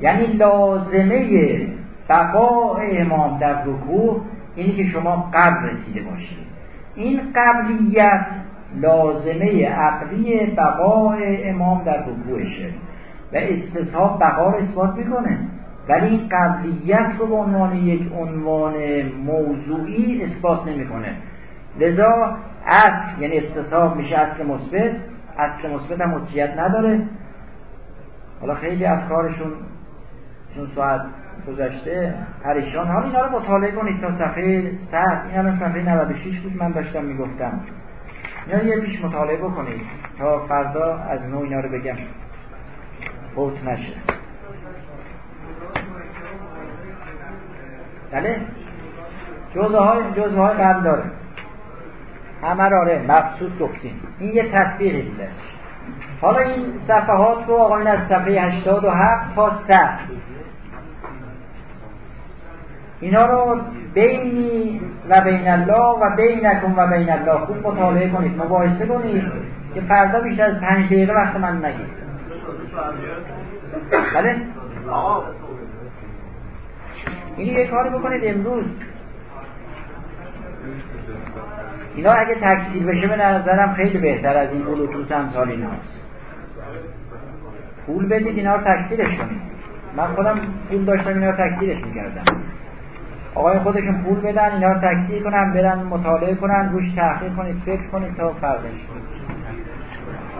یعنی لازمه بقاء امام در رکوع اینی که شما قبل رسیده باشید این قبلیت لازمه عقلی بقای امام در رکوعشه. و استصحاب بقا رو اثبات می‌کنه. ولی این قبلیت رو به عنوان یک عنوان موضوعی اثبات نمی‌کنه. لذا اصل یعنی استصحاب میشه اصل مثبت. اصل مثبت هم حجیت نداره. حالا خیلی افکارشون چون ساعت گذشته پریشان. حالا اینا رو مطالعه کنید. تا صفحه 100 این الان صفحه 96 بود من داشتم می‌گفتم. اینا یه پیش مطالعه بکنید. تا فردا از نو اینا رو بگم. فوت نشه. بله؟ جزء های جزء های قبل داره. همه راره مبسوط گفتیم این یه تطبیقی بوده. حالا این صفحات رو آقایون از صفحه 87 تا 100 اینا رو بینی و بین الله و بینکم و بین الله خوب مطالعه کنید مباحثه کنید. که فردا بیشتر از پنج دقیقه وقت من نگید بله؟ اینو یه کاری بکنید امروز. اینا اگه تکثیر بشه به نظرم خیلی بهتر از این بلوتوس امثال ایناست پول بدید اینا رو تکثیرش کنید. من خودم پول داشتم اینا رو تکثیرش می‌کردم. آقای خودشون پول بدن اینا رو تکثیر کنن برن مطالعه کنن روش تحقیق کنید فکر کنید تا فرقش